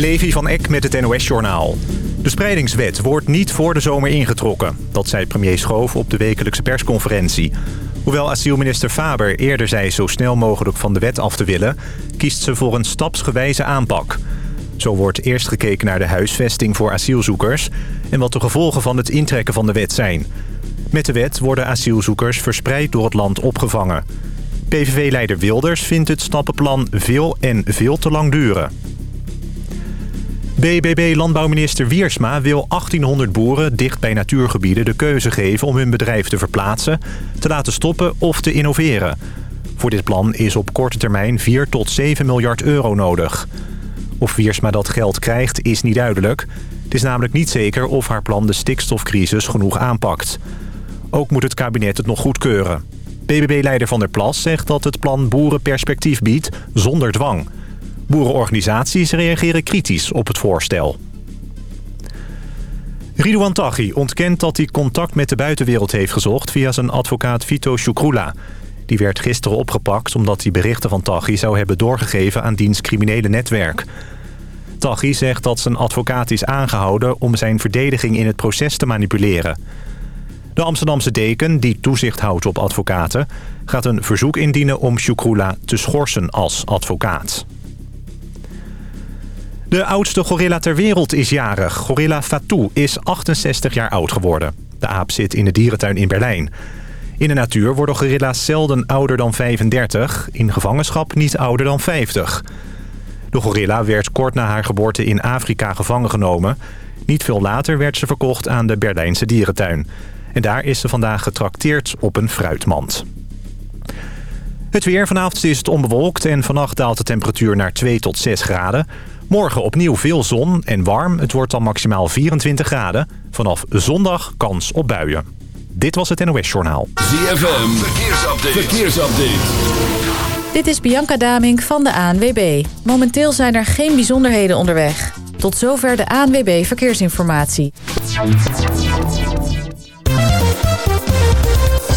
Levi van Eck met het NOS-journaal. De spreidingswet wordt niet voor de zomer ingetrokken. Dat zei premier Schoof op de wekelijkse persconferentie. Hoewel asielminister Faber eerder zei zo snel mogelijk van de wet af te willen... kiest ze voor een stapsgewijze aanpak. Zo wordt eerst gekeken naar de huisvesting voor asielzoekers... en wat de gevolgen van het intrekken van de wet zijn. Met de wet worden asielzoekers verspreid door het land opgevangen. PVV-leider Wilders vindt het stappenplan veel en veel te lang duren. BBB-landbouwminister Wiersma wil 1800 boeren dicht bij natuurgebieden de keuze geven om hun bedrijf te verplaatsen, te laten stoppen of te innoveren. Voor dit plan is op korte termijn 4 tot 7 miljard euro nodig. Of Wiersma dat geld krijgt is niet duidelijk. Het is namelijk niet zeker of haar plan de stikstofcrisis genoeg aanpakt. Ook moet het kabinet het nog goedkeuren. BBB-leider Van der Plas zegt dat het plan boeren perspectief biedt zonder dwang. Boerenorganisaties reageren kritisch op het voorstel. Ridouan Taghi ontkent dat hij contact met de buitenwereld heeft gezocht... via zijn advocaat Vito Shukrula. Die werd gisteren opgepakt omdat hij berichten van Taghi zou hebben doorgegeven aan diens criminele netwerk. Taghi zegt dat zijn advocaat is aangehouden om zijn verdediging in het proces te manipuleren. De Amsterdamse deken, die toezicht houdt op advocaten... gaat een verzoek indienen om Shukrula te schorsen als advocaat. De oudste gorilla ter wereld is jarig. Gorilla Fatou is 68 jaar oud geworden. De aap zit in de dierentuin in Berlijn. In de natuur worden gorilla's zelden ouder dan 35. In gevangenschap niet ouder dan 50. De gorilla werd kort na haar geboorte in Afrika gevangen genomen. Niet veel later werd ze verkocht aan de Berlijnse dierentuin. En daar is ze vandaag getrakteerd op een fruitmand. Het weer. Vanavond is het onbewolkt en vannacht daalt de temperatuur naar 2 tot 6 graden. Morgen opnieuw veel zon en warm. Het wordt dan maximaal 24 graden. Vanaf zondag kans op buien. Dit was het NOS Journaal. ZFM. Verkeersupdate. Verkeersupdate. Dit is Bianca Damink van de ANWB. Momenteel zijn er geen bijzonderheden onderweg. Tot zover de ANWB Verkeersinformatie.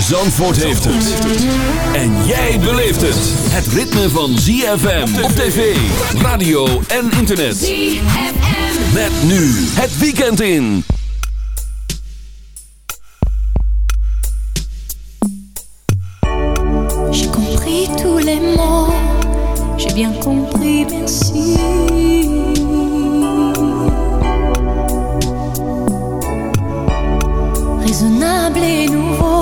Zandvoort heeft het. En jij beleeft het. Het ritme van ZFM op tv, radio en internet. ZFM. Met nu het weekend in. J'ai compris tous les mots. J'ai bien compris, merci. Raisonnable et nouveau.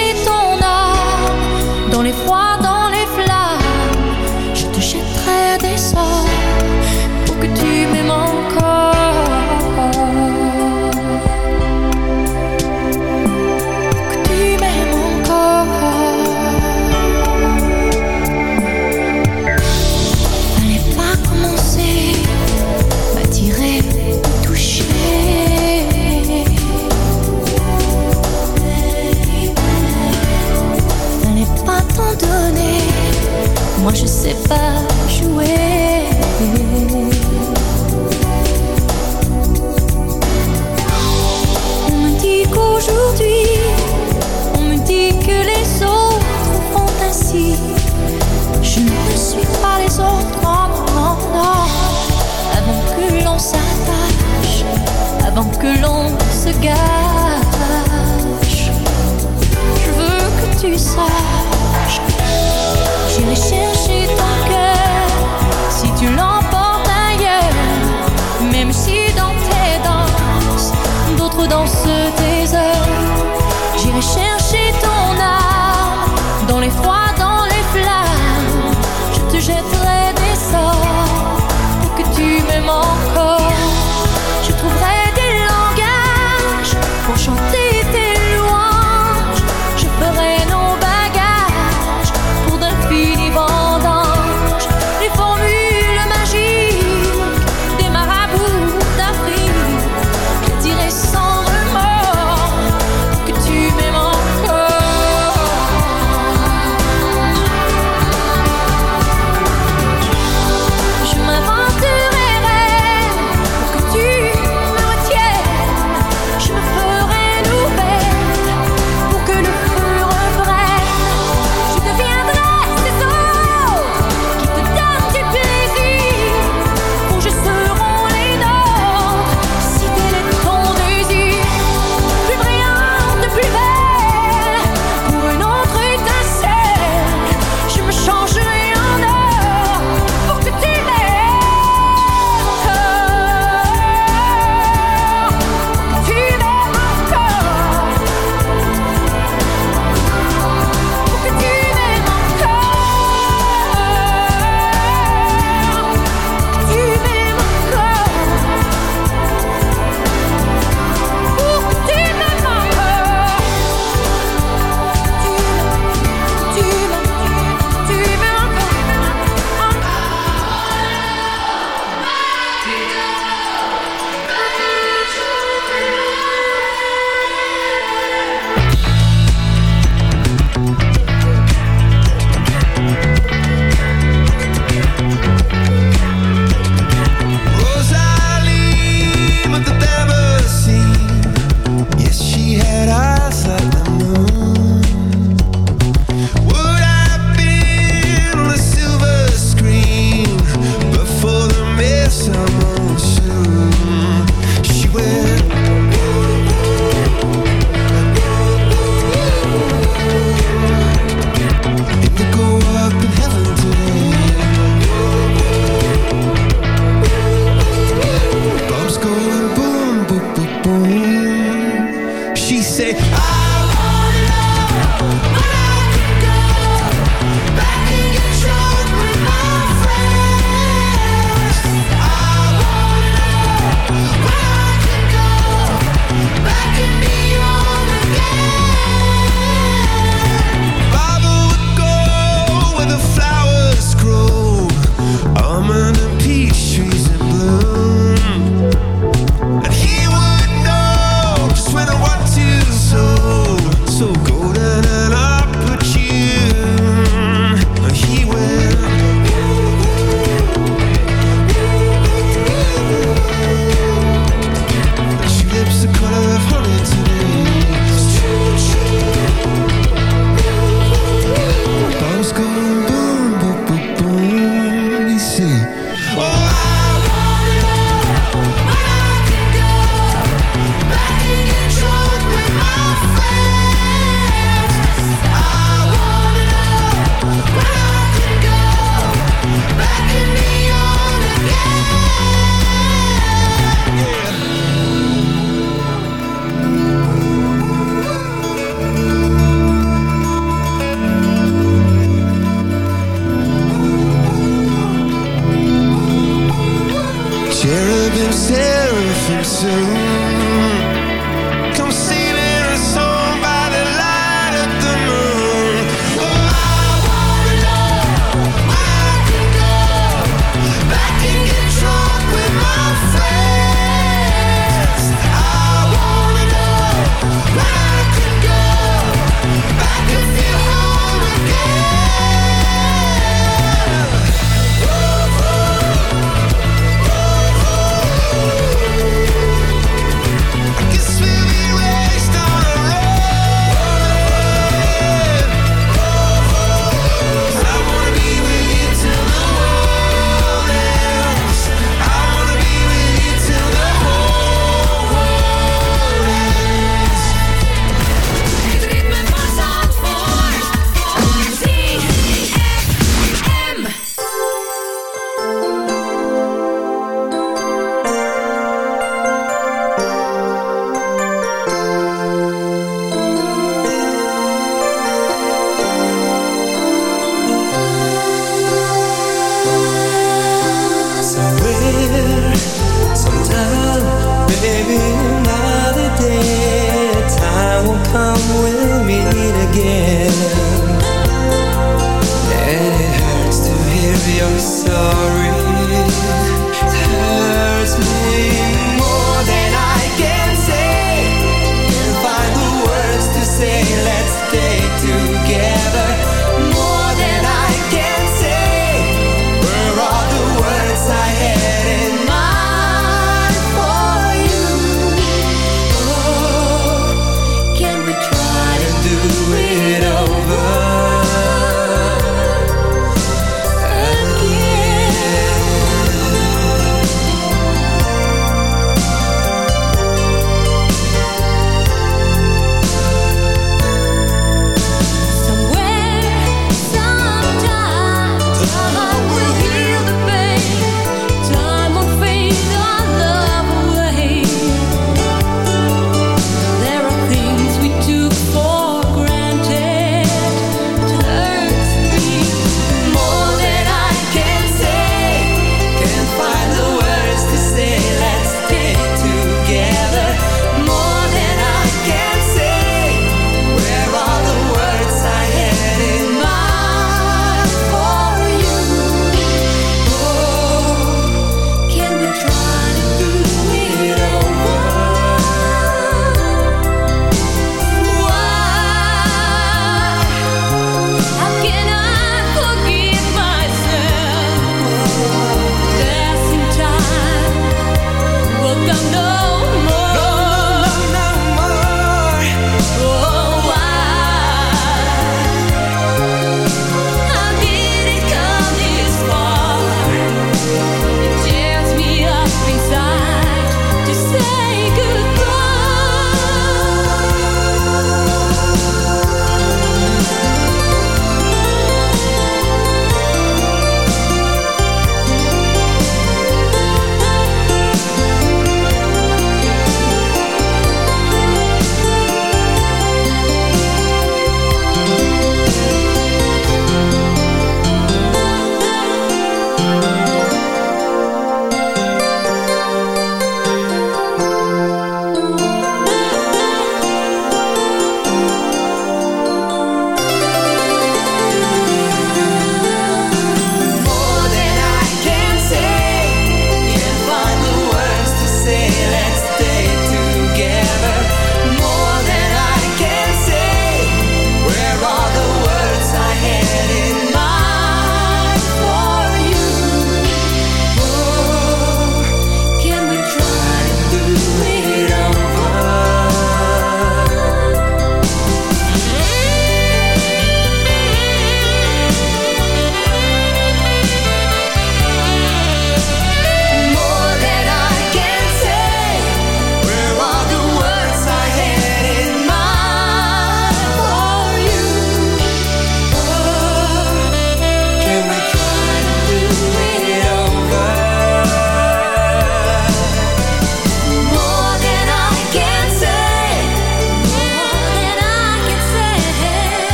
sky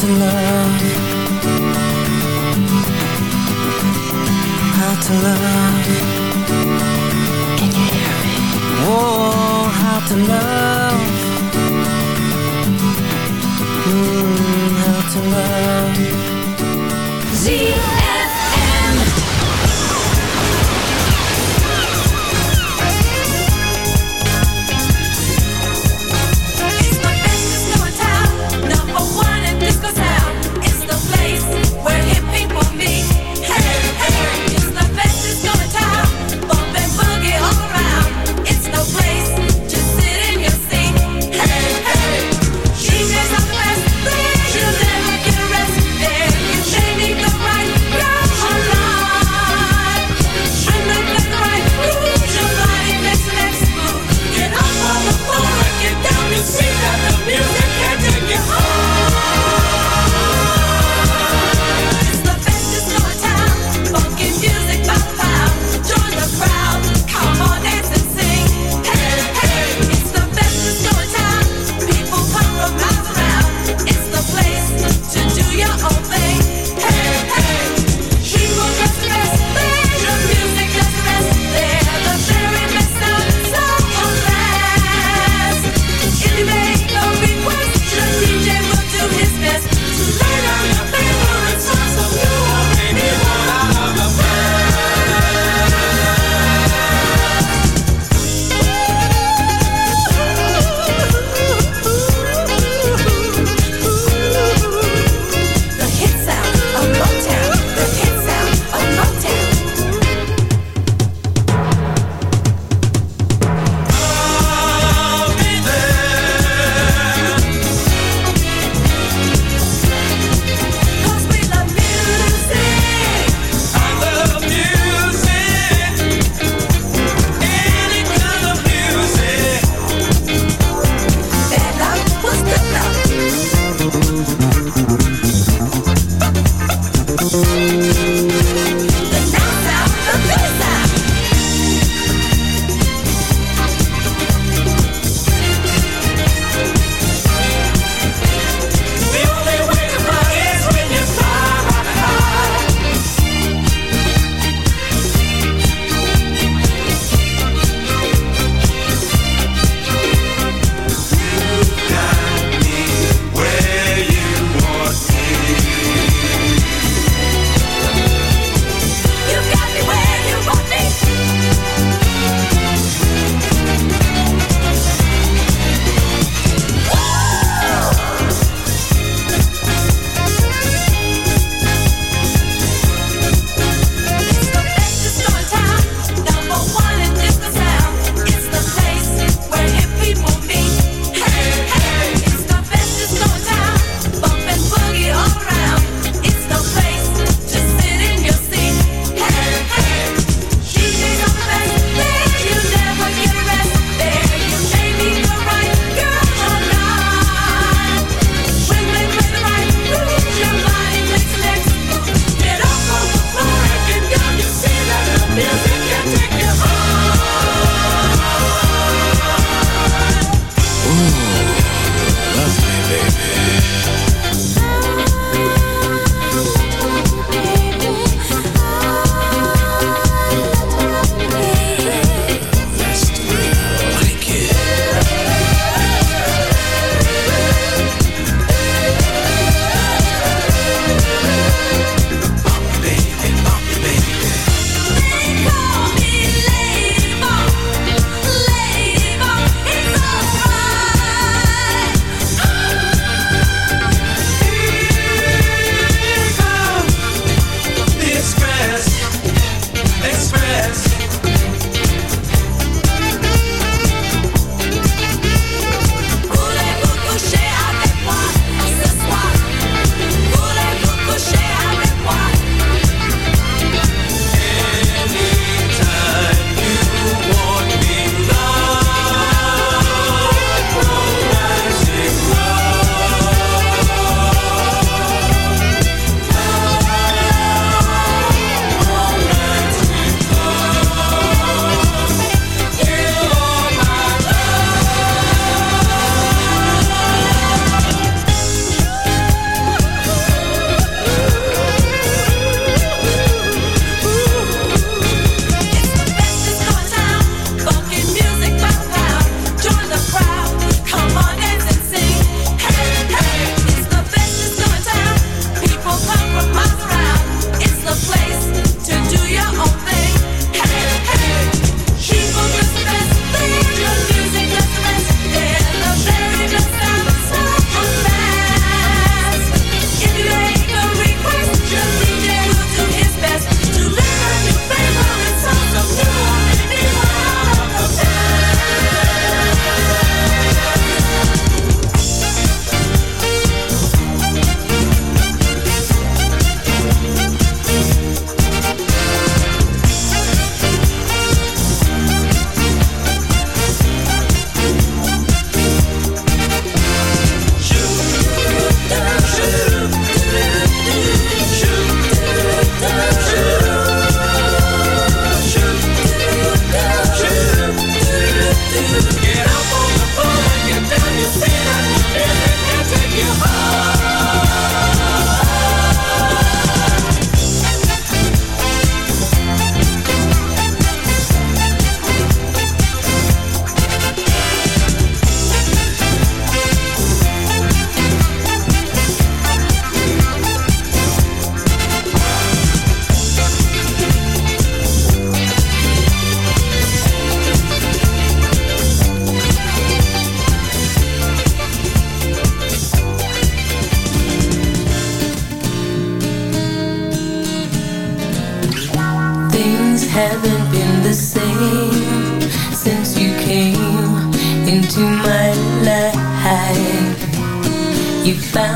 to love. How to love. Can you hear me? Oh, how to love. Mm, How to love. Zero.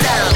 better.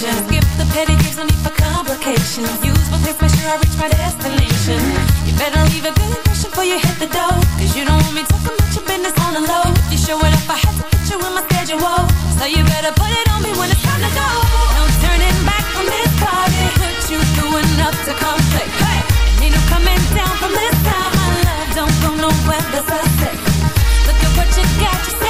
perfection. Skip the petty games, no need for complications. Use my pace, make sure I reach my destination. You better leave a good impression before you hit the door. Cause you don't want me talking about your business on the low. If you show it up, I have to put you in my schedule. So you better put it on me when it's time to go. No turning back from this party. Put you through enough to come play? Hey! Ain't no coming down from this time. My love don't go nowhere, that's a Look at what you got, you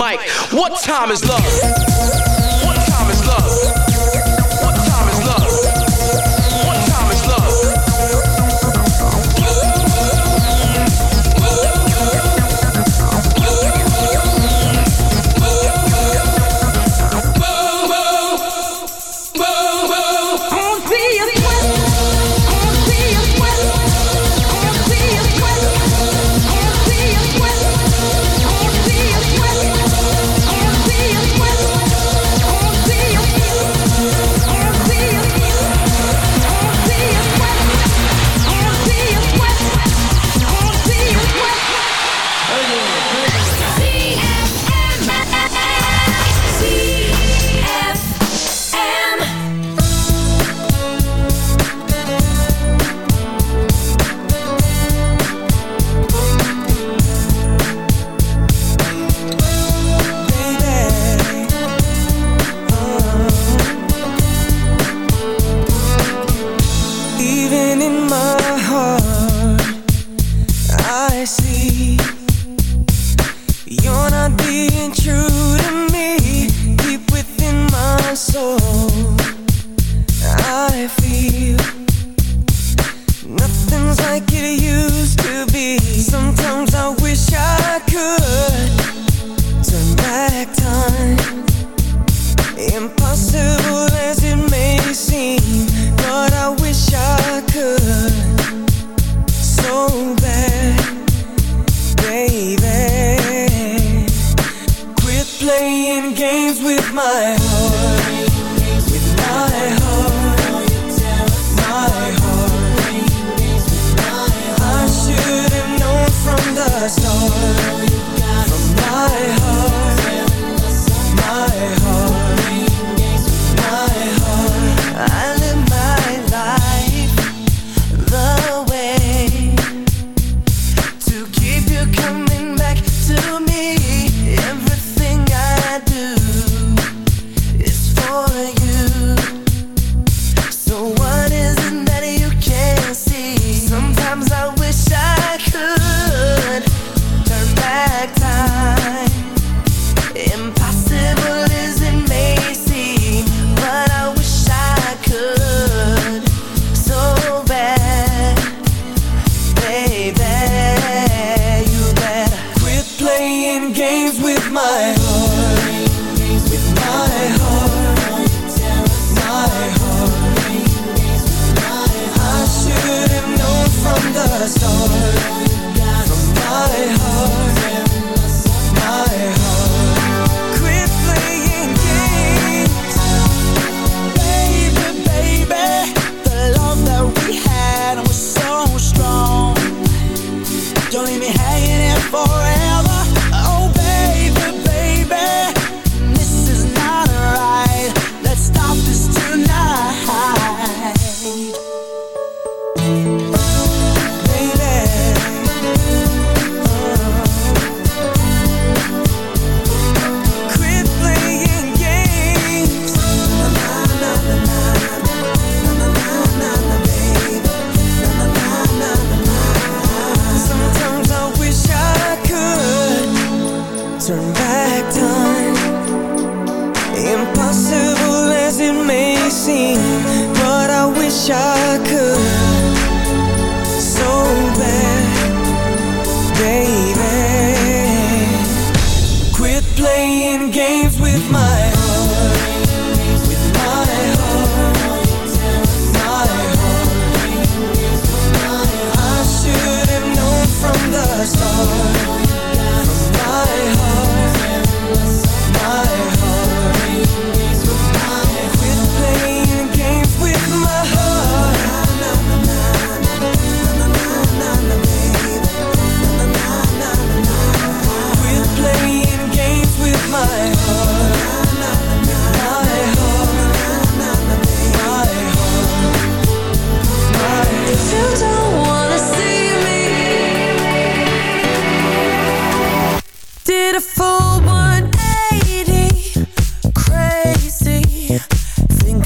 Mic. What time is love?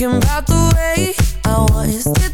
Thinking about the way I want to